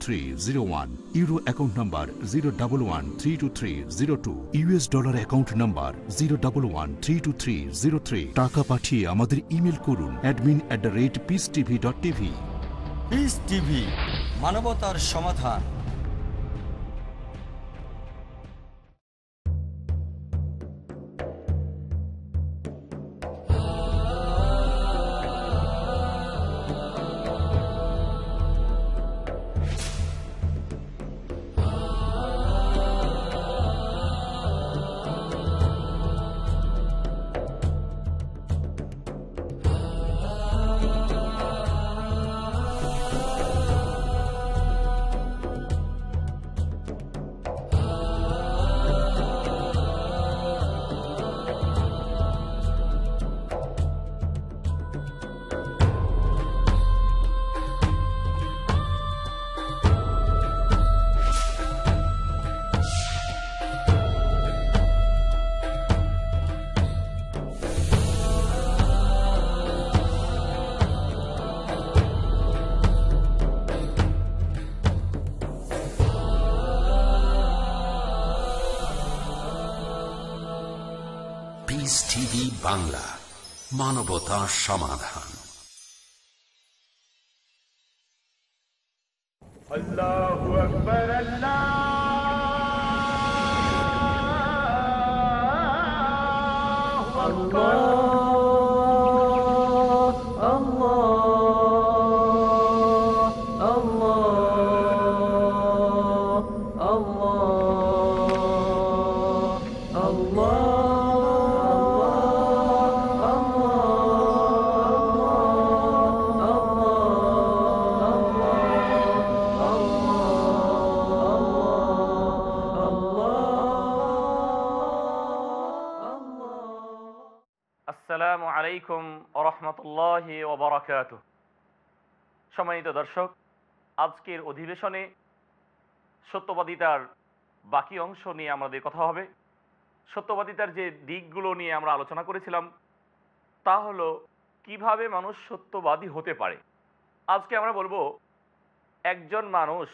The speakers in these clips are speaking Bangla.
Three zero one euro account dollar account টাকা পাঠিয়ে আমাদের ইমেল করুন টিভি মানবতার সমাধান। মানবতা সমাধান। ওরহমতুল্লাহ ওবরাকাত সম্মানিত দর্শক, আজকের অধিবেশনে সত্যবাদিতার বাকি অংশ নিয়ে আমাদের কথা হবে। সত্যবাদিতার যে দিকগুলো নিয়ে আমরা আলোচনা করেছিলাম, তা হলো কীভাবে মানুষ সত্যবাদী হতে পারে। আজকে আমরা বলব, একজন মানুষ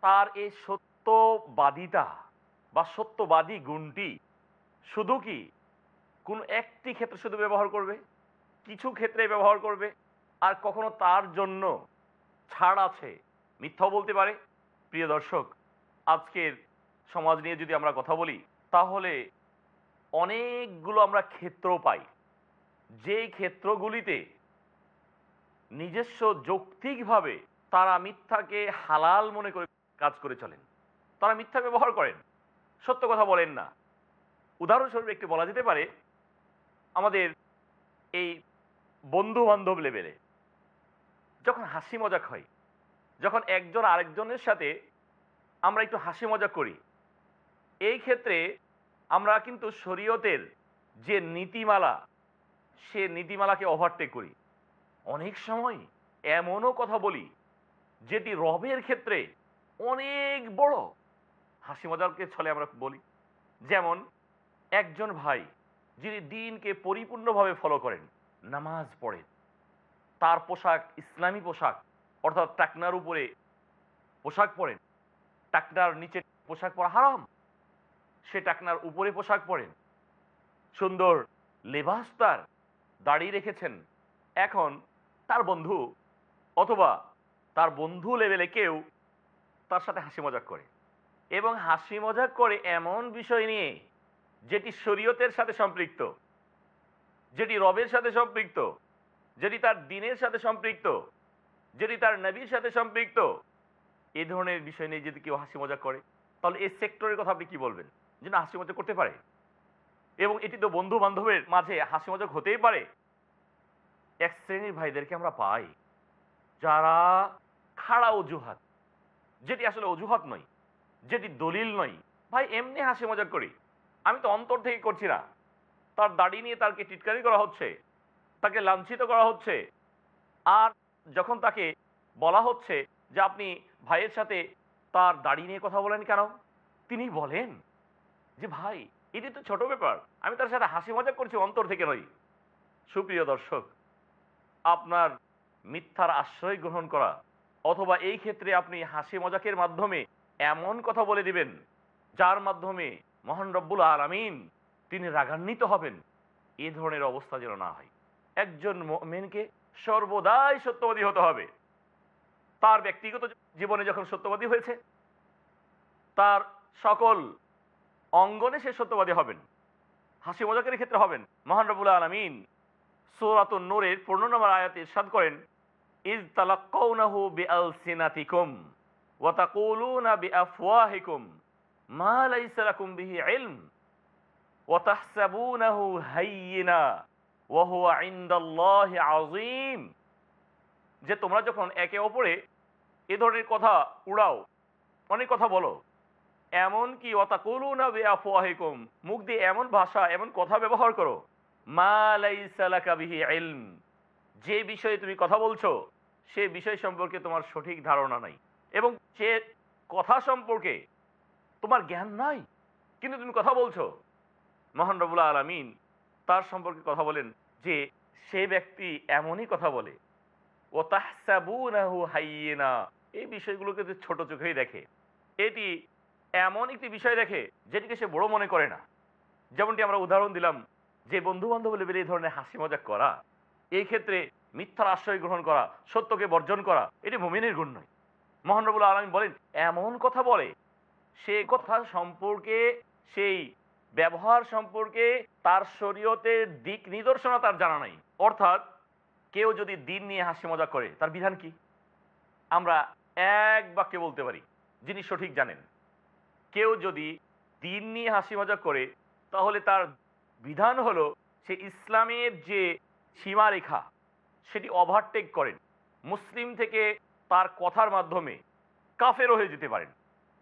তার এই সত্যবাদিতা বা সত্যবাদী গুণটি শুধু কি? কোন একটি ক্ষেত্রে শুধু ব্যবহার করবে? কিছু ক্ষেত্রে ব্যবহার করবে, আর কখনো তার জন্য ছাড় আছে। মিথ্যাও বলতে পারে। প্রিয় দর্শক, আজকের সমাজ নিয়ে যদি আমরা কথা বলি, তাহলে অনেকগুলো আমরা ক্ষেত্র পাই। যেই ক্ষেত্রগুলিতে নিজস্ব যৌক্তিকভাবে তারা মিথ্যাকে হালাল মনে করে কাজ করে চলেন। তারা মিথ্যা ব্যবহার করেন। সত্য কথা বলেন না। উদাহরণস্বরূপ একটি বলা যেতে পারে, আমাদের এই বন্ধু বান্ধব লেভেলে। যখন হাসি মজাক হয়, যখন একজন আরেকজনের সাথে আমরা একটু হাসি মজাক করি, এই ক্ষেত্রে আমরা কিন্তু শরীয়তের যে নীতিমালা, সে নীতিমালাকে ওভারটেক করি। অনেক সময় এমনও কথা বলি, যেটি রবের ক্ষেত্রে অনেক বড় হাসি মজাকে ছলে আমরা বলি। যেমন, একজন ভাই, যিনি দিনকে পরিপূর্ণভাবে ফলো করেন। নামাজ পড়েন তার পোশাক ইসলামী পোশাক, অর্থাৎ টাকনার উপরে পোশাক পরেন। টাকনার নিচে পোশাক পরা হারাম। সে টাকনার উপরে পোশাক পরেন। সুন্দর লেবাস তার দাঁড়িয়ে রেখেছেন। এখন তার বন্ধু অথবা তার বন্ধু লেভেলে কেউ তার সাথে হাসি মজাক করে। এবং হাসি মজাক করে এমন বিষয় নিয়ে যেটি শরীয়তের সাথে সম্পৃক্ত যেটি রবের সাথে সম্পৃক্ত, যেটি তার দিনের সাথে সম্পৃক্ত, যেটি তার নবীর সাথে সম্পৃক্ত এই ধরনের বিষয় নিয়ে যদি কেউ হাসি মজা করে, তাহলে এই সেক্টরের কথা আপনি কি বলবেন? যে না, হাসি মজা করতে পারে। এবং এটি তো বন্ধু বান্ধবের মাঝে হাসি মজাক হতেই পারে। এক শ্রেণির ভাইদেরকে আমরা পাই, যারা খাড়া অজুহাত, যেটি আসলে অজুহাত নয়, যেটি দলিল নয়। ভাই, এমনি হাসি মজাক করি। আমি তো অন্তর থেকে করছি না। তার দাড়ি নিয়ে তাকে টিটকারি করা হচ্ছে, তাকে লাঞ্ছিত করা হচ্ছে। আর যখন তাকে বলা হচ্ছে যে আপনি ভাইয়ের সাথে তার দাড়ি নিয়ে কথা বলেন কেন, তিনি বলেন যে, ভাই, এটি তো ছোট ব্যাপার, আমি তার সাথে হাসি মজা করছি, অন্তর থেকে নই। সুপ্রিয় দর্শক, আপনার মিথ্যার আশ্রয় গ্রহণ করা অথবা এই ক্ষেত্রে আপনি হাসি মজাকের মাধ্যমে এমন কথা বলে দিবেন, যার মাধ্যমে মহান রব্বুল আলামিন তিনি রাগান্বিত হবেন। এ ধরনের অবস্থা যেন না হয়। একজন মেনকে সর্বদাই সত্যবাদী হতে হবে। তার ব্যক্তিগত জীবনে যখন সত্যবাদী হয়েছে, তার সকল অঙ্গনে সে সত্যবাদী হবেন। হাসি মজাকের ক্ষেত্রে হবেন। মহান রবুল আলমিন সৌরাত নূরের পনেরো নম্বর আয়াতে ইরশাদ করেন ইজ তালাক্কাউনাহু বিআলসিনাতিকুম ওয়া তাকুলুনা বিআফওয়াহিকুম মা লাইসা লাকুম বিহি ইলম। ওয়া তাহসাবুনাহু হাইয়িনা ওয়া হুয়া ইনদাল্লাহি আযীম যে তোমরা যখন একে অপরে এ ধরনের কথা উড়াও, অনেক কথা বলো এমন কি অতাকুলুনা বিআফওয়াহিকুম, মুখ দিয়ে এমন ভাষা, এমন কথা ব্যবহার করো, মা লাইসা লাকা বিহি ইলম, যে বিষয়ে তুমি কথা বলছো, সে বিষয় সম্পর্কে তোমার সঠিক ধারণা নাই। এবং সে কথা সম্পর্কে তোমার জ্ঞান নাই, কিন্তু তুমি কথা বলছো। মহান রবুল্লা আলমিন তার সম্পর্কে কথা বলেন যে সে ব্যক্তি এমনই কথা বলে ও তাহসাবুনাহু হাইয়িনা, এই বিষয়গুলোকে যে ছোট চোখেই দেখে, এটি এমন একটি বিষয় দেখে যেটিকে সে বড় মনে করে না। যেমনটি আমরা উদাহরণ দিলাম যে বন্ধু বান্ধব লেভেলে এই ধরনের হাসি মজাক করা এই ক্ষেত্রে মিথ্যার আশ্রয় গ্রহণ করা, সত্যকে বর্জন করা, এটি মুমিনের গুণ নয়। মহানরবুল আলমী বলেন, এমন কথা বলে, সে কথা সম্পর্কে সেই ব্যবহার সম্পর্কে তার শরীয়তের দিক নিদর্শনা তার জানা নাই। অর্থাৎ কেউ যদি দিন নিয়ে হাসি মজা করে, তার বিধান কি? আমরা এক বাক্যে বলতে পারি, যিনি সঠিক জানেন। কেউ যদি দিন নিয়ে হাসি মজা করে, তাহলে তার বিধান হলো সে ইসলামের যে সীমারেখা, সেটি ওভারটেক করেন। মুসলিম থেকে তার কথার মাধ্যমে কাফেরও হয়ে যেতে পারেন।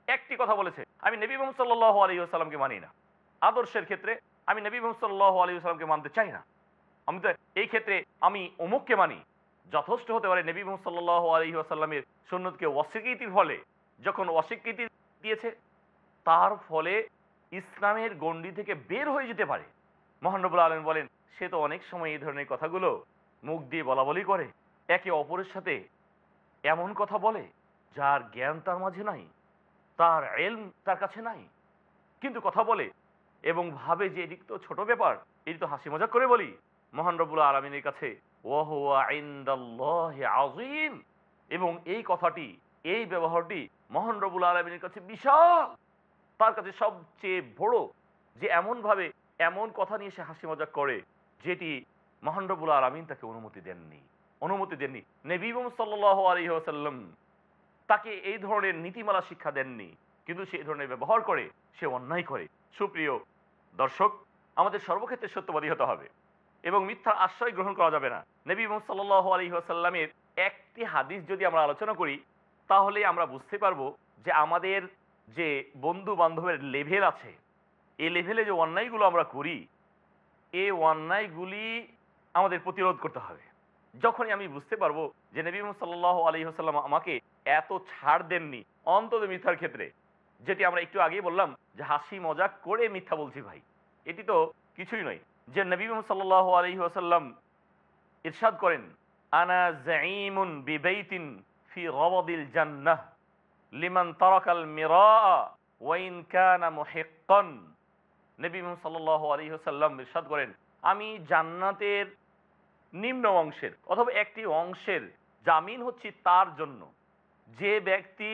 একটি কথা বলেছে, আমি নবী মোহাম্মদ সাল্লাহ আলী মানি না। আদর্শের ক্ষেত্রে আমি নবী মোহাম্মদ আলী আসসালামকে মানতে চাই না। আমি তো এই ক্ষেত্রে আমি অমুককে মানি, যথেষ্ট হতে পারে নবী মোহাম্মদ সাল্লাহ আলী আসাল্লামের সন্ন্যতকে অস্বীকৃতির ফলে, যখন অস্বীকৃতি দিয়েছে, তার ফলে ইসলামের গণ্ডি থেকে বের হয়ে যেতে পারে। মহানবুল আলম বলেন, সে তো অনেক সময় এই ধরনের কথাগুলো মুখ দিয়ে বলা বলি করে, একে অপরের সাথে এমন কথা বলে, যার জ্ঞান তার মাঝে নাই, তার এলম তার কাছে নাই, কিন্তু কথা বলে এবং ভাবে যে এটি তো ছোট ব্যাপার, এটি তো হাসি মজাক করে বলি। মহান রবুল আলমিনের কাছে এবং এই কথাটি, এই ব্যবহারটি মহান রবুল আলমিনের কাছে বিশাল। তার কাছে সবচেয়ে বড় যে এমনভাবে এমন কথা নিয়ে সে হাসি মজাক করে, যেটি মহান রবুল আলমিন তাকে অনুমতি দেননি। অনুমতি দেননি। নবী সাল্লাহ আলী আসাল্লাম তাকে এই ধরনের নীতিমালা শিক্ষা দেননি। কিন্তু সে এই ধরনের ব্যবহার করে, সে অন্যায় করে। সুপ্রিয় দর্শক, আমাদের সর্বক্ষেত্রে সত্যবাদী হতে হবে এবং মিথ্যার আশ্রয় গ্রহণ করা যাবে না। নবী মোহাম্মদ আলী আসাল্লামের একটি হাদিস যদি আমরা আলোচনা করি, তাহলে আমরা বুঝতে পারব যে আমাদের যে বন্ধু বান্ধবের লেভেল আছে, এই লেভেলে যে অন্যায়গুলো আমরা করি, এই অন্যায়গুলি আমাদের প্রতিরোধ করতে হবে। যখনই আমি বুঝতে পারব যে নবী মোহাম্মদ সাল্লাহ আলী আসাল্লাম আমাকে এত ছাড় দেননি, অন্তত মিথ্যার ক্ষেত্রে যেটি আমরা একটু আগেই বললাম যে হাসি মজাক করে মিথ্যা বলছি ভাই। এটি তো কিছুই নয়। যে নবী মোহাম্মদ সাল্লাহ আলী আসাল্লাম ইরশাদ করেন, আনা জাইমুন বিবেইতিন ফি রবদিল জান্নাহ লিমান তারাকাল মিরা ওয়াইন কানা মুহিক্কান। নবী মোহাম্মদ সাল্লাল্লাহু আলাইহি ওয়াসাল্লাম ইরশাদ করেন, আমি জান্নাতের নিম্ন অংশের অথবা একটি অংশের জামিন হচ্ছে তার জন্য। যে ব্যক্তি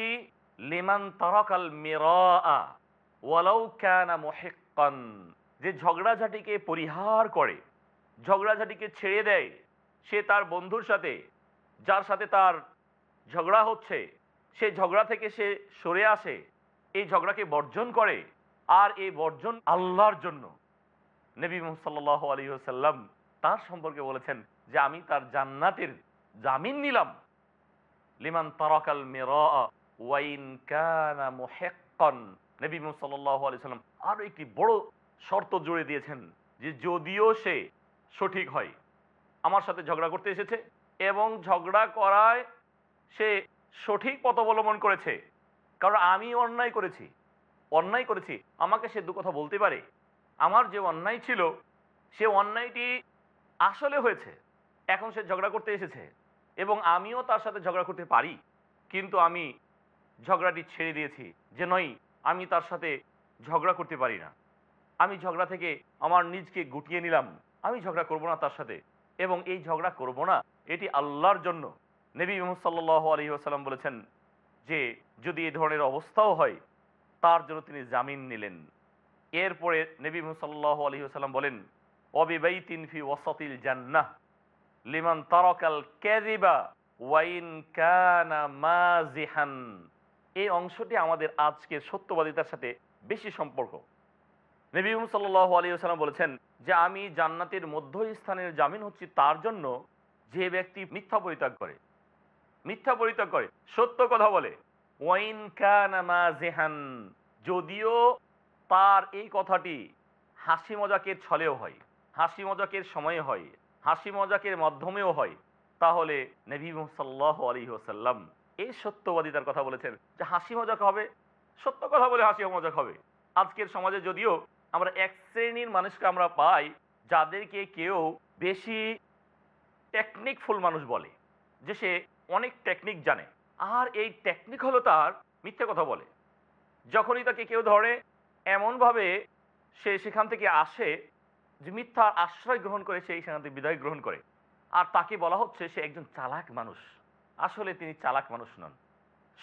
লিমান তারাকাল মিরা ওয়ালাউ কানা মুহিক্কান। যে ঝগড়াঝাটিকে পরিহার করে, ঝগড়াঝাটিকে ছেড়ে দেয়, সে তার বন্ধুর সাথে, যার সাথে তার ঝগড়া হচ্ছে, সে ঝগড়া থেকে সে সরে আসে, এই ঝগড়াকে বর্জন করে, আর এই বর্জন আল্লাহর জন্য। নবী মোহাম্মদ আলী সাল্লাম তার সম্পর্কে বলেছেন যে, আমি তার জান্নাতের জামিন নিলাম। লিমান তারাকাল মিরা ওয়াইন কানা মুহিক্কান। নবী মোহাম্মদ সাল্লাল্লাহু আলাইহি সাল্লাম আরও একটি বড় শর্ত জুড়ে দিয়েছেন যে যদিও সে সঠিক হয়, আমার সাথে ঝগড়া করতে এসেছে এবং ঝগড়া করায় সে সঠিক পথ অবলম্বন করেছে। কারণ আমি অন্যায় করেছি অন্যায় করেছি, আমাকে সে দু কথা বলতে পারে। আমার যে অন্যায় ছিল, সে অন্যায়টি আসলে হয়েছে, এখন সে ঝগড়া করতে এসেছে এবং আমিও তার সাথে ঝগড়া করতে পারি। কিন্তু আমি ঝগড়াটি ছেড়ে দিয়েছি যে নয়, আমি তার সাথে ঝগড়া করতে পারি না। আমি ঝগড়া থেকে আমার নিজকে গুটিয়ে নিলাম। আমি ঝগড়া করব না তার সাথে। এবং এই ঝগড়া করব না, এটি আল্লাহর জন্য। নবী মোহাম্মদ আলী আসাল্লাম বলেছেন যে, যদি এই ধরনের অবস্থাও হয়, তার জন্য তিনি জামিন নিলেন। এরপরে নবী মোহাম্মদ আলী আসাল্লাম বলেন অবিবাইতিন ফি ওয়াসাতিল জান্নাহ। লিমান তারকাল ক্যাজিবা ওয়াইন কানা মাজিহান এই অংশটি আমাদের আজকের সত্যবাদিতার সাথে বেশি সম্পর্ক। নবী মোহাম্মদ সাল্লাহ আলী সাল্লাম বলেছেন যে, আমি জান্নাতের মধ্যস্থানের জামিন হচ্ছি তার জন্য যে ব্যক্তি মিথ্যা পরিত্যাগ করে। মিথ্যা পরিত্যাগ করে, সত্য কথা বলে। ওয়াইন কানা জেহান যদিও তার এই কথাটি হাসি মজাকের ছলেও হয়, হাসি মজাকের সময়ে হয়, হাসি মজাকের মাধ্যমেও হয়। তাহলে নবী সাল্লাহ আলী ওসাল্লাম এই সত্যবাদিতার কথা বলেছেন যে হাসি মজাক হবে। সত্য কথা বলে হাসি মজাক হবে। আজকের সমাজে যদিও আমরা এক শ্রেণির মানুষকে আমরা পাই, যাদেরকে কেউ বেশি টেকনিকফুল মানুষ বলে, যে সে অনেক টেকনিক জানে। আর এই টেকনিক হলো তার মিথ্যে কথা বলে। যখনই তাকে কেউ ধরে, এমনভাবে সে সেখান থেকে আসে যে মিথ্যার আশ্রয় গ্রহণ করে সেই সেখান থেকে বিদায় গ্রহণ করে। আর তাকে বলা হচ্ছে সে একজন চালাক মানুষ। আসলে তিনি চালাক মানুষ নন।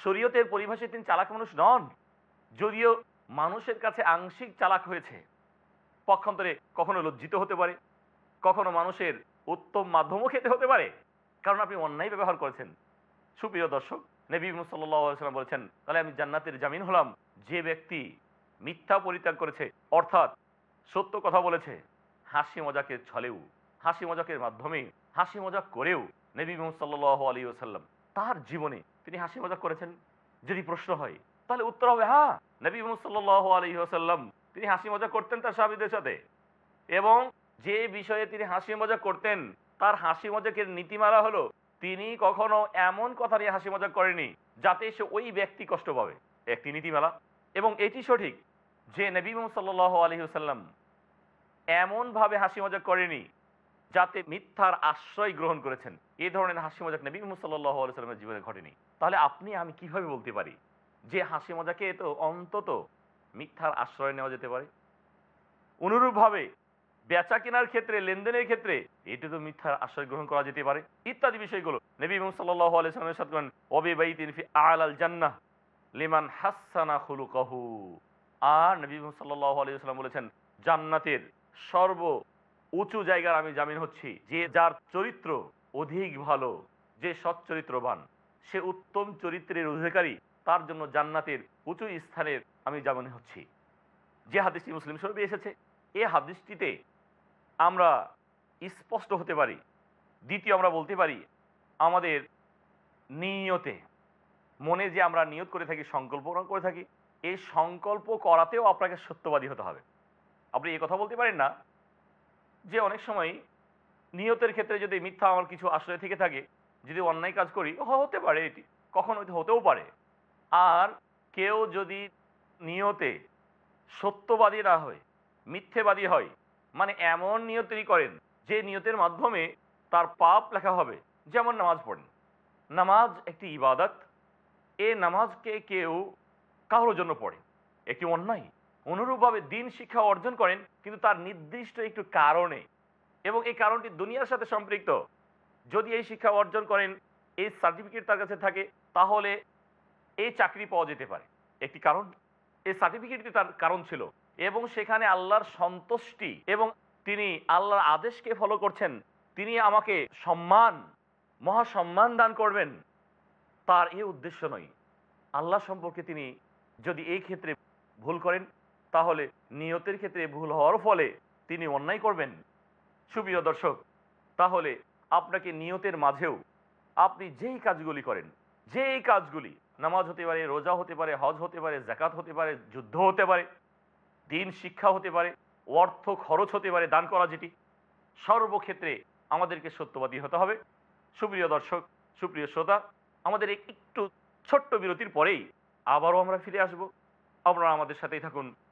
শরীয়তের পরিভাষায় তিনি চালাক মানুষ নন। যদিও মানুষের কাছে আংশিক চালাক হয়েছে, পক্ষান্তরে কখনো লজ্জিত হতে পারে, কখনো মানুষের উত্তম মাধ্যমও খেতে হতে পারে। কারণ আপনি অন্যায় ব্যবহার করেছেন। সুপ্রিয় দর্শক, নবী সাল্লাম বলেছেন, তাহলে আমি জান্নাতের জামিন হলাম। যে ব্যক্তি মিথ্যা পরিত্যাগ করেছে, অর্থাৎ সত্য কথা বলেছে, হাসি মজাকের ছলেও, হাসি মজাকের মাধ্যমে, হাসি মজাক করেও নবী মোহাম্মদ সাল্লাহ আলী ওসাল্লাম তার জীবনে তিনি হাসি মজাক করেছেন। যদি প্রশ্ন হয়, তাহলে উত্তর হবে হ্যাঁ নবী মোহাম্মদ সাল্লাহ আলী ওসাল্লাম তিনি হাসি মজা করতেন তার সাহাবিদের সাথে। এবং যে বিষয়ে তিনি হাসি মজা করতেন, তার হাসি মজাকের নীতিমালা হলো, তিনি কখনো এমন কথা নিয়ে হাসি মজা করেনি যাতে সে ওই ব্যক্তি কষ্ট পাবে। একটি নীতিমালা। এবং এটি সঠিক যে নবী মোহাম্মদ সাল্লাহ আলী ওসাল্লাম এমনভাবে হাসি মজাক করেনি যাতে মিথ্যার আশ্রয় গ্রহণ করেছেন। এ ধরনের হাসি মজাক নবী মোহাম্মদ সাল্লাহ আলি সাল্লামের জীবনে ঘটেনি। তাহলে আপনি, আমি কীভাবে বলতে পারি যে হাসি মজাকে তো অন্তত মিথ্যার আশ্রয় নেওয়া যেতে পারে? অনুরূপভাবে বেচা কেনার ক্ষেত্রে, লেনদেনের ক্ষেত্রে এটি তো মিথ্যার আশ্রয় গ্রহণ করা যেতে পারে। ইত্যাদি বিষয়গুলো নবী মোহাম্মদ সাল্লাহ আলি সাল্লামের সাথে করেন অবে বাই তিন আল জান্নাহ লিমান হাসানা খুলুকাহু। আর নবী মোহাম্মদ সাল্লাহ সাল্লাম বলেছেন, জান্নাতের সর্ব উঁচু জায়গার আমি জামিন হচ্ছি। যে যার চরিত্র অধিক ভালো, যে সৎ চরিত্রবান, সে উত্তম চরিত্রের অধিকারী, তার জন্য জান্নাতের উঁচু স্থানের আমি জামিন হচ্ছি। যে হাদিসটি মুসলিম শরীফে এসেছে এই হাদিসটিতে আমরা স্পষ্ট হতে পারি, দ্বিতীয় আমরা বলতে পারি, আমাদের নিয়তে, মনে যে আমরা নিয়ত করে থাকি, সংকল্প করে থাকি, এই সংকল্প করাতেও আপনাকে সত্যবাদী হতে হবে। আপনি এই কথা বলতে পারেন না যে অনেক সময় নিয়তের ক্ষেত্রে যদি মিথ্যা আমার কিছু আশ্রয় থেকে থাকে, যদি অন্যায় কাজ করি হতে পারে এটি। কখনো হতেও পারে। আর কেউ যদি নিয়তে সত্যবাদী না হয়, মিথ্যেবাদী হয় মানে এমন নিয়ত তিনি করেন, যে নিয়তের মাধ্যমে তার পাপ লেখা হবে, যেমন নামাজ পড়েন। নামাজ একটি ইবাদত। এ নামাজকে কেউ কারোর জন্য পড়ে। একটি অন্যায়। অনুরূপভাবে দিন শিক্ষা অর্জন করেন, কিন্তু তার নির্দিষ্ট একটু কারণে। এবং এই কারণটি দুনিয়ার সাথে সম্পৃক্ত। যদি এই শিক্ষা অর্জন করেন, এই সার্টিফিকেট তার কাছে থাকে, তাহলে এই চাকরি পাওয়া যেতে পারে। একটি কারণ, এই সার্টিফিকেটটি তার কারণ ছিল। এবং সেখানে আল্লাহর সন্তুষ্টি এবং তিনি আল্লাহর আদেশকে ফলো করছেন, তিনি আমাকে সম্মান মহা সম্মান দান করবেন, তার এ উদ্দেশ্য নয়। আল্লাহ সম্পর্কে তিনি যদি এই ক্ষেত্রে ভুল করেন তাহলে নিয়তের ক্ষেত্রে ভুল হওয়ার ফলে তিনি অন্যায় করবেন। সুপ্রিয় দর্শক, তাহলে আপনাকে নিয়তের মাঝেও আপনি যেই কাজগুলি করেন, যেই কাজগুলি নামাজ হতে পারে, রোজা হতে পারে, হজ হতে পারে জাকাত হতে পারে, যুদ্ধ হতে পারে, দিন শিক্ষা হতে পারে, অর্থ খরচ হতে পারে, দান করা যেটি, সর্বক্ষেত্রে আমাদেরকে সত্যবাদী হতে হবে। সুপ্রিয় দর্শক, সুপ্রিয় শ্রোতা, আমাদের একটু ছোট্ট বিরতির পরেই আবারও আমরা ফিরে আসব। আপনারা আমাদের সাথেই থাকুন।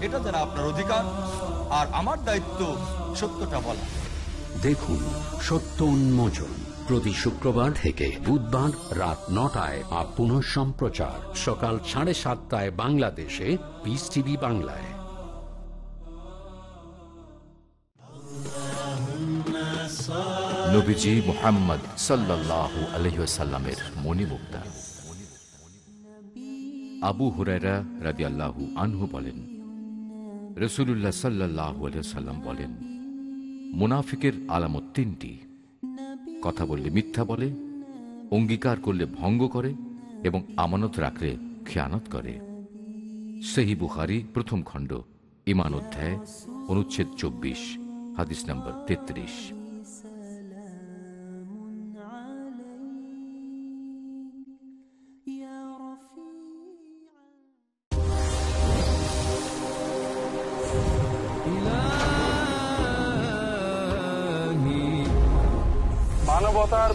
এটা যারা আপনার অধিকার আর আমার দায়িত্ব সত্যটা বলা। দেখুন সত্য উন্মোচন প্রতি শুক্রবার থেকে বুধবার রাত নটায় আর পুনঃ সম্প্রচার সকাল সাড়ে সাতটায় বাংলাদেশে পিস টিভি বাংলায়। নবীজি মোহাম্মদ সাল্লাহ আলহিসাল্লামের মণিমুক্তা। আবু হুরায়রা রাজি আল্লাহু আনহু বলেন রসুল্লাহ সাল্লাহ সাল্লাম বলেন, মুনাফিকের আলামত তিনটি। কথা বললে মিথ্যা বলে, অঙ্গীকার করলে ভঙ্গ করে এবং আমানত রাখলে খেয়ানত করে। সেহি বুখারি, প্রথম খণ্ড, ইমান অধ্যায়, অনুচ্ছেদ চব্বিশ, হাদিস নম্বর তেত্রিশ।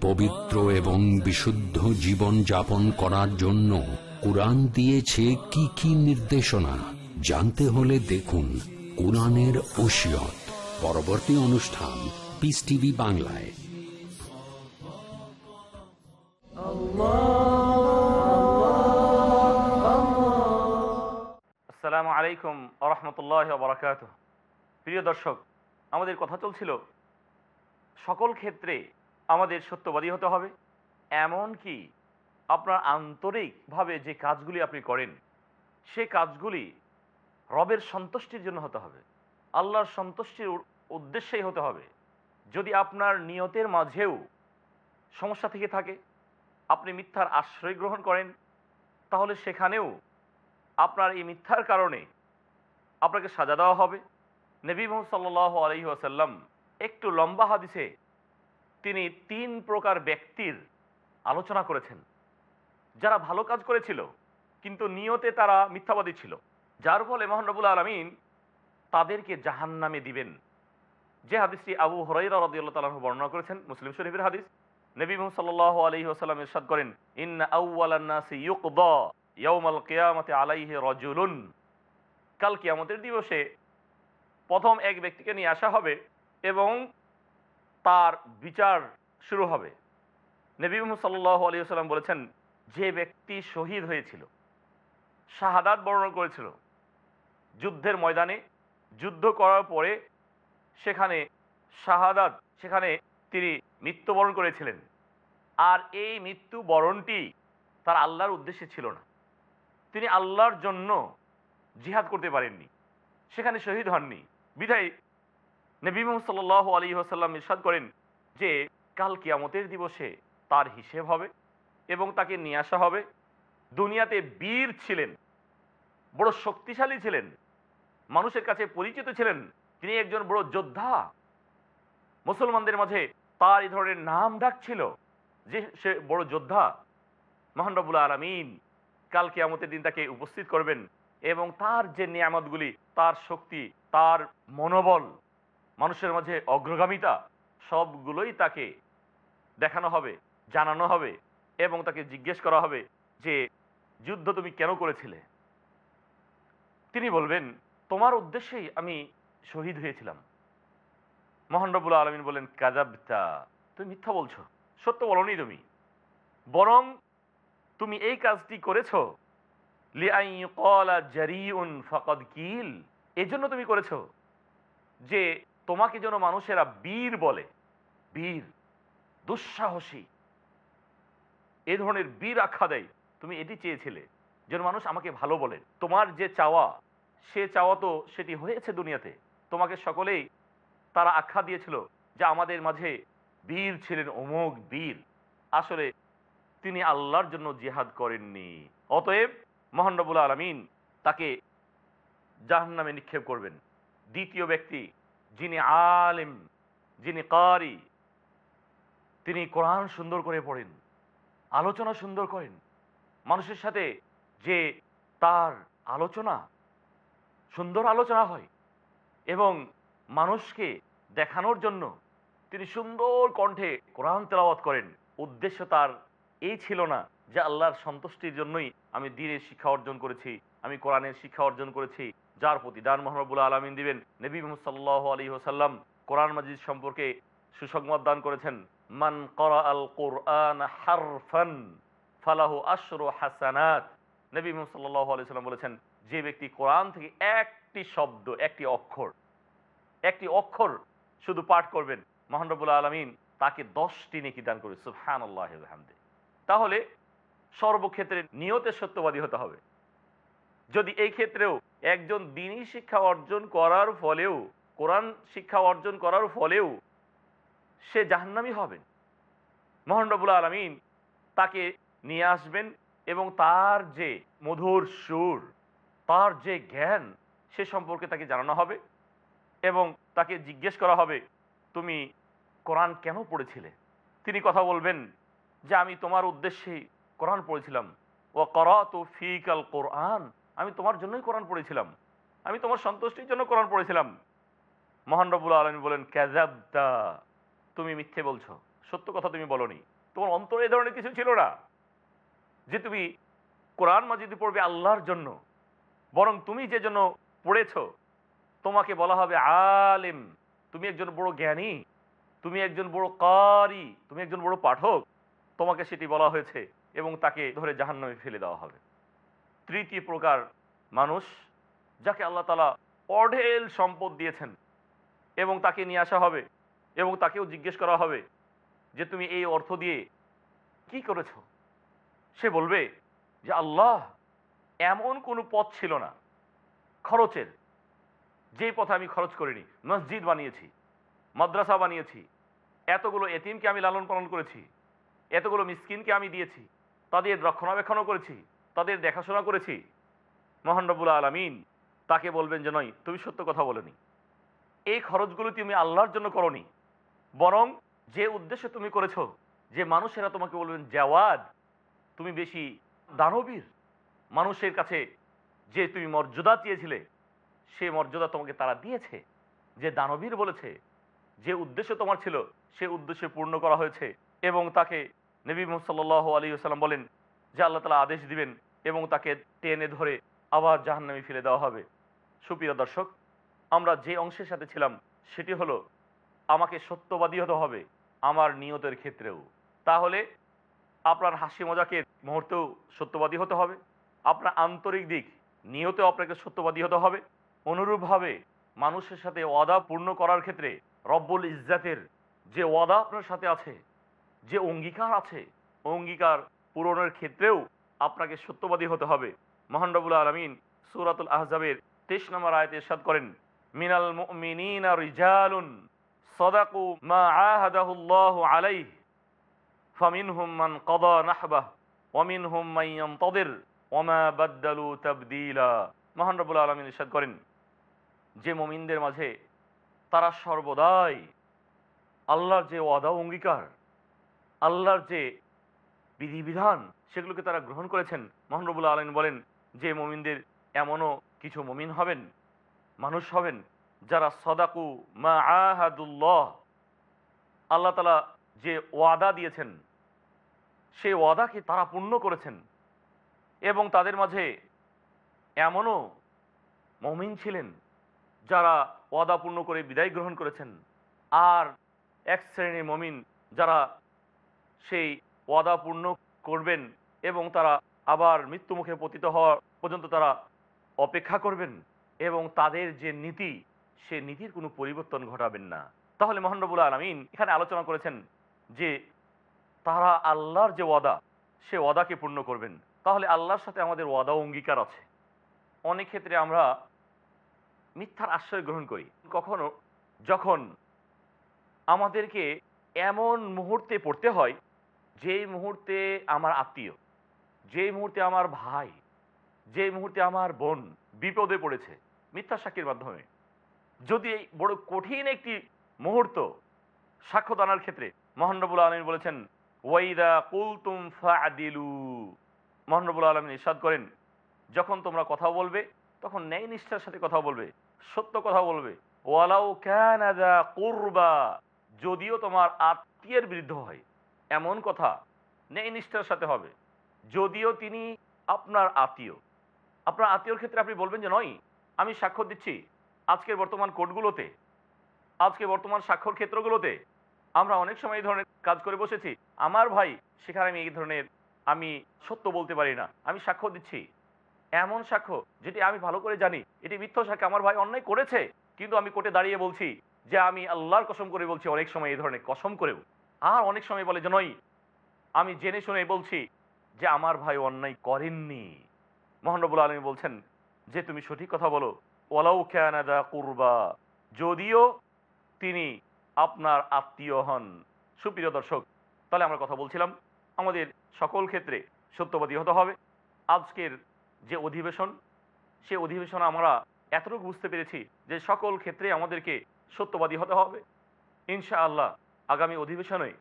পবিত্র এবং বিশুদ্ধ জীবন যাপন করার জন্য কোরআন দিয়েছে কি কি নির্দেশনা? জানতে হলে দেখুন কোরআনের ওসিয়ত। পরবর্তী অনুষ্ঠান পিস টিভি বাংলায়। আসসালামু আলাইকুম আরহামতুল্লাহ বারাকাত প্রিয় দর্শক আমাদের কথা চলছিল সকল ক্ষেত্রে আমাদের সত্যবাদী হতে হবে। এমন কি আপনার আন্তরিকভাবে যে কাজগুলি আপনি করেন, সে কাজগুলি রবের সন্তুষ্টির জন্য হতে হবে। আল্লাহর সন্তুষ্টির উদ্দেশ্যেই হতে হবে। যদি আপনার নিয়তের মাঝেও সমস্যা থেকে থাকে, আপনি মিথ্যার আশ্রয় গ্রহণ করেন, তাহলে সেখানেও আপনার এই মিথ্যার কারণে আপনাকে সাজা দেওয়া হবে। নবী মোহাম্মদ সাল্লাহ আলহি আসাল্লাম একটু লম্বা হাদিসে তিনি তিন প্রকার ব্যক্তির আলোচনা করেছেন। যারা ভালো কাজ করেছিল, কিন্তু নিয়তে তারা মিথ্যাবাদী ছিল। যার ফলে মহানবুল আলমিন তাদেরকে জাহান নামে দিবেন। যে হাদিসটি আবু হরাইরা রদিয়াল্লাহ তালাহ বর্ণনা করেছেন, মুসলিম শরীফের হাদিস। নবী মোহাম্মদ সাল্লাহ আলহি আসাল্লাম ইরশাদ করেন, ইন্না ইয়াউমাল কিয়ামতে রজুলুন। কাল কিয়ামতের দিবসে প্রথম এক ব্যক্তিকে নিয়ে আসা হবে। এবং তার বিচার শুরু হবে। নবী মোহাম্মদ সাল্লাহ আলী সাল্লাম বলেছেন, যে ব্যক্তি শহীদ হয়েছিল, শাহাদাত বর্ণনা করেছিল, যুদ্ধের ময়দানে যুদ্ধ করার পরে সেখানে শাহাদাত, সেখানে তিনি মৃত্যুবরণ করেছিলেন। আর এই মৃত্যুবরণটি তার আল্লাহর উদ্দেশ্যে ছিল না। তিনি আল্লাহর জন্য জিহাদ করতে পারেননি, সেখানে শহীদ হননি। বিধায় নবী মোহাম্মদ আলী আসাল্লাম ইরশাদ করেন যে কাল কিয়ামতের দিবসে তার হিসেব হবে এবং তাকে নিয়ে আসা হবে। দুনিয়াতে বীর ছিলেন, বড় শক্তিশালী ছিলেন, মানুষের কাছে পরিচিত ছিলেন। তিনি একজন বড় যোদ্ধা। মুসলমানদের মাঝে তার এই ধরনের নাম ডাক ছিল যে সে বড় যোদ্ধা। মহানরবুল আলমিন কাল কিয়ামতের দিন তাকে উপস্থিত করবেন এবং তার যে নিয়ামতগুলি, তার শক্তি, তার মনোবল মানুষের মাঝে অগ্রগামিতা, সবগুলোই তাকে দেখানো হবে, জানানো হবে এবং তাকে জিজ্ঞেস করা হবে যে, যুদ্ধ তুমি কেন করেছিলে? তিনি বলবেন, তোমার উদ্দেশ্যেই আমি শহীদ হয়েছিলাম। মোহান রবুল আলমিন বলেন কাজাবতা তুমি মিথ্যা বলছো, সত্য বলনি তুমি। বরং তুমি এই কাজটি করেছ ফাকদ কিল, এজন্য তুমি করেছ যে তোমাকে যেন মানুষেরা বীর বলে, বীর, দুঃসাহসী, এ ধরনের বীর আখ্যা দেয়। তুমি এটি চেয়েছিলে, যেন মানুষ আমাকে ভালো বলে। তোমার যে চাওয়া, সে চাওয়া তো সেটি হয়েছে দুনিয়াতে। তোমাকে সকলেই তারা আখ্যা দিয়েছিল যে আমাদের মাঝে বীর ছিলেন অমোঘ বীর। আসলে তিনি আল্লাহর জন্য জিহাদ করেননি। অতএব মহানবুল আলমিন তাকে জাহান্নামে নিক্ষেপ করবেন। দ্বিতীয় ব্যক্তি যিনি আলিম, যিনি কারি, তিনি কোরআন সুন্দর করে পড়েন, আলোচনা সুন্দর করেন। মানুষের সাথে যে তার আলোচনা, সুন্দর আলোচনা হয় এবং মানুষকে দেখানোর জন্য তিনি সুন্দর কণ্ঠে কোরআন তেলাওয়াত করেন, উদ্দেশ্য তার এই ছিল না যে আল্লাহর সন্তুষ্টির জন্যই আমি দিনের শিক্ষা অর্জন করেছি, আমি কোরআনের শিক্ষা অর্জন করেছি। যার প্রতিদান মহানবুল্লাহ আলমিন দিবেন। নবী মোহাম্মদ সাল্লাহ আলী হোসাল্লাম কোরআন মাজিদ সম্পর্কে সুসংবাদ দান করেছেন, মান করা আল কোরআন হারফান ফালাহু আশরু হাসানাত নবী মোহাম্মদ সাল্লাহ আলি সাল্লাম বলেছেন, যে ব্যক্তি কোরআন থেকে একটি শব্দ, একটি অক্ষর একটি অক্ষর শুধু পাঠ করবেন মহানবুল্লাহ আলমিন তাকে দশটি নেকি দান করবে সুফহান আল্লাহ হামদে তাহলে সর্বক্ষেত্রে নিয়তের সত্যবাদী হতে হবে। যদি এই ক্ষেত্রেও একজন দিনী শিক্ষা অর্জন করার ফলেও, কোরআন শিক্ষা অর্জন করার ফলেও সে জাহান্নামি হবেন। মোহানরবুল আলমিন তাকে নিয়ে আসবেন এবং তার যে মধুর সুর, তার যে জ্ঞান, সে সম্পর্কে তাকে জানানো হবে এবং তাকে জিজ্ঞেস করা হবে, তুমি কোরআন কেন পড়েছিলে? তিনি কথা বলবেন যে, আমি তোমার উদ্দেশ্যে কোরআন পড়েছিলাম। ও করা তো ফিকাল কোরআন। আমি তোমার জন্যই কোরআন পড়েছিলাম। আমি তোমার সন্তুষ্টির জন্য কোরআন পড়েছিলাম। মহান রবুল আলমী বলেন ক্যাজাবদা তুমি মিথ্যে বলছো। সত্য কথা তুমি বলনি। তোমার অন্তরে এ ধরনের কিছু ছিল না যে তুমি কোরআন মাজিদি পড়বে আল্লাহর জন্য। বরং তুমি যে জন্য পড়েছ, তোমাকে বলা হবে আলিম। তুমি একজন বড় জ্ঞানী। তুমি একজন বড় কারি। তুমি একজন বড় পাঠক। তোমাকে সেটি বলা হয়েছে এবং তাকে ধরে জাহান্নামে ফেলে দেওয়া হবে। তৃতীয় প্রকার মানুষ যাকে আল্লাহ তালা অঢেল সম্পদ দিয়েছেন এবং তাকে নিয়ে আসা হবে এবং তাকেও জিজ্ঞেস করা হবে যে তুমি এই অর্থ দিয়ে কি করেছ? সে বলবে যে আল্লাহ, এমন কোনো পথ ছিল না। খরচের। যে পথে আমি খরচ করিনি। মসজিদ বানিয়েছি, মাদ্রাসা বানিয়েছি, এতগুলো এতিমকে আমি লালন পালন করেছি, এতগুলো মিসকিনকে আমি দিয়েছি, তাদের রক্ষণাবেক্ষণও করেছি তাদের দেখাশোনা করেছি। মহানরবুল আলমিন তাকে বলবেন যে নয় তুমি সত্য কথা বলেনি। এই খরচগুলো তুমি আল্লাহর জন্য করনি। বরং যে উদ্দেশ্যে তুমি করেছ, যে মানুষেরা তোমাকে বলবেন জাওয়াদ, তুমি বেশি দানবীর। মানুষের কাছে যে তুমি মর্যাদা চেয়েছিলে, সে মর্যাদা তোমাকে তারা দিয়েছে। যে দানবীর বলেছে, যে উদ্দেশ্য তোমার ছিল, সে উদ্দেশ্যে পূর্ণ করা হয়েছে। এবং তাকে নবী সাল্লাহ আলী সাল্লাম বলেন যে, আল্লাহ তালা আদেশ দিবেন এবং তাকে টেনে ধরে আবার জাহান্নামে ফেলে দেওয়া হবে। সুপ্রিয় দর্শক, আমরা যে অংশের সাথে ছিলাম, সেটি হলো, আমাকে সত্যবাদী হতে হবে আমার নিয়তের ক্ষেত্রেও। তাহলে, আপনার হাসি মজাকের মুহূর্তেও সত্যবাদী হতে হবে, আপনার আন্তরিক দিক নিয়তেও আপনাকে সত্যবাদী হতে হবে। অনুরূপভাবে, মানুষের সাথে ওয়াদা পূর্ণ করার ক্ষেত্রে রব্বুল ইজ্জাতের যে ওয়াদা আপনার সাথে আছে, যে অঙ্গীকার আছে, অঙ্গীকার পূরণের ক্ষেত্রেও আপনাকে সত্যবাদী হতে হবে। মহান রবুল আলমিন সুরাতুল আহজাবের তেইশ নম্বর আয়তে ইরশাদ করেন, মিনাল মুমিনিনা রিজালুন সদাকু মা আহাদাহুল্লাহ আলাইহ, ফামিনহুম মান কদা নাহবাহ ওয়ামিনহুম মান ইয়ানতাদির ওমা বাদ্দালু তাবদীলা। মহান রবুল আলমিন করেন, যে মুমিনদের মাঝে তারা সর্বদাই আল্লাহর যে ওয়াদা অঙ্গীকার, আল্লাহর যে বিধিবিধান সেগুলোকে তারা গ্রহণ করেছেন। মহানরবুল আলম বলেন, যে মমিনদের এমনও কিছু মমিন হবেন, মানুষ হবেন, যারা সদাকু মা আহাদুল্লাহ, আল্লাহ তালা যে ওয়াদা দিয়েছেন, সেই ওয়াদাকে তারা পূর্ণ করেছেন এবং তাদের মাঝে এমনও মমিন ছিলেন, যারা ওয়াদা পূর্ণ করে বিদায় গ্রহণ করেছেন। আর এক শ্রেণির মমিন যারা সেই ওয়াদা পূর্ণ করবেন এবং তারা আবার মৃত্যুমুখে পতিত হওয়া পর্যন্ত তারা অপেক্ষা করবেন এবং তাদের যে নীতি, সে নীতির কোনো পরিবর্তন ঘটাবেন না। তাহলে মহানবুল আলমিন এখানে আলোচনা করেছেন যে তারা আল্লাহর যে ওয়াদা, সে ওয়াদাকে পূর্ণ করবেন। তাহলে আল্লাহর সাথে আমাদের ওয়াদা অঙ্গীকার আছে। অনেক ক্ষেত্রে আমরা মিথ্যার আশ্রয় গ্রহণ করি। কখনো যখন আমাদেরকে এমন মুহূর্তে পড়তে হয় যেই মুহূর্তে আমার আত্মীয়, যেই মুহূর্তে আমার ভাই, যেই মুহূর্তে আমার বোন বিপদে পড়েছে মিথ্যা সাক্ষীর মাধ্যমে, যদি এই বড় কঠিন একটি মুহূর্ত সাক্ষ্য দানার ক্ষেত্রে মহানবুল আলমিন বলেছেন, ওয়াইদা কুলতুম ফাদিলু মহানবুল আলমিন ইরশাদ করেন, যখন তোমরা কথা বলবে, তখন ন্যায় নিষ্ঠার সাথে কথা বলবে, সত্য কথা বলবে। ওয়ালাউ ক্যানাদা কুরবা, যদিও তোমার আত্মীয়ের বিরুদ্ধ হয়। এমন কথা ন্যায় নিষ্ঠার সাথে হবে। যদিও তিনি আপনার আত্মীয়। আপনার আত্মীয়র ক্ষেত্রে আপনি বলবেন যে, নয়, আমি স্বাক্ষর দিচ্ছি আজকের বর্তমান কোর্টগুলোতে আজকে বর্তমান স্বাক্ষর ক্ষেত্রগুলোতে। আমরা অনেক সময় এই ধরনের কাজ করে বসেছি। আমার ভাই, সেখানে আমি এই ধরনের, আমি সত্য বলতে পারি না। আমি সাক্ষ্য দিচ্ছি। এমন সাক্ষ্য যেটি আমি ভালো করে জানি, এটি মিথ্য সাক্ষ্য আমার ভাই অন্যায় করেছে। কিন্তু আমি কোর্টে দাঁড়িয়ে বলছি যে, আমি আল্লাহর কসম করে বলছি, অনেক সময় এই ধরনের কসম করেও। আর অনেক সময় বলে যে নয় আমি জেনে শুনে বলছি যে আমার ভাই অন্যায় করেননি। মহানবুল আলমী বলছেন, যে তুমি সঠিক কথা বলো ওলাউ ক্যানাদা কুরবা, যদিও তিনি আপনার আত্মীয় হন। সুপ্রিয় দর্শক, তাহলে আমরা কথা বলছিলাম, আমাদের সকল ক্ষেত্রে সত্যবাদী হতে হবে। আজকের যে অধিবেশন, সে অধিবেশন আমরা এতটুকু বুঝতে পেরেছি যে সকল ক্ষেত্রে আমাদেরকে সত্যবাদী হতে হবে। ইনশাআল্লাহ আগামী অধিবেশনে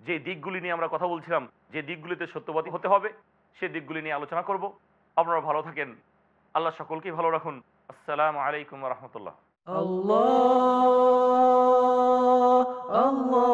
যে দিকগুলি নিয়ে আমরা কথা বলছিলাম যে দিকগুলিতে সত্যবাদী হতে হবে সে দিকগুলি নিয়ে আলোচনা করব। আপনারা ভালো থাকেন। আল্লাহ সকলকেই ভালো রাখুন। আসসালামু আলাইকুম রহমতুল্লাহ। Allah, Allah,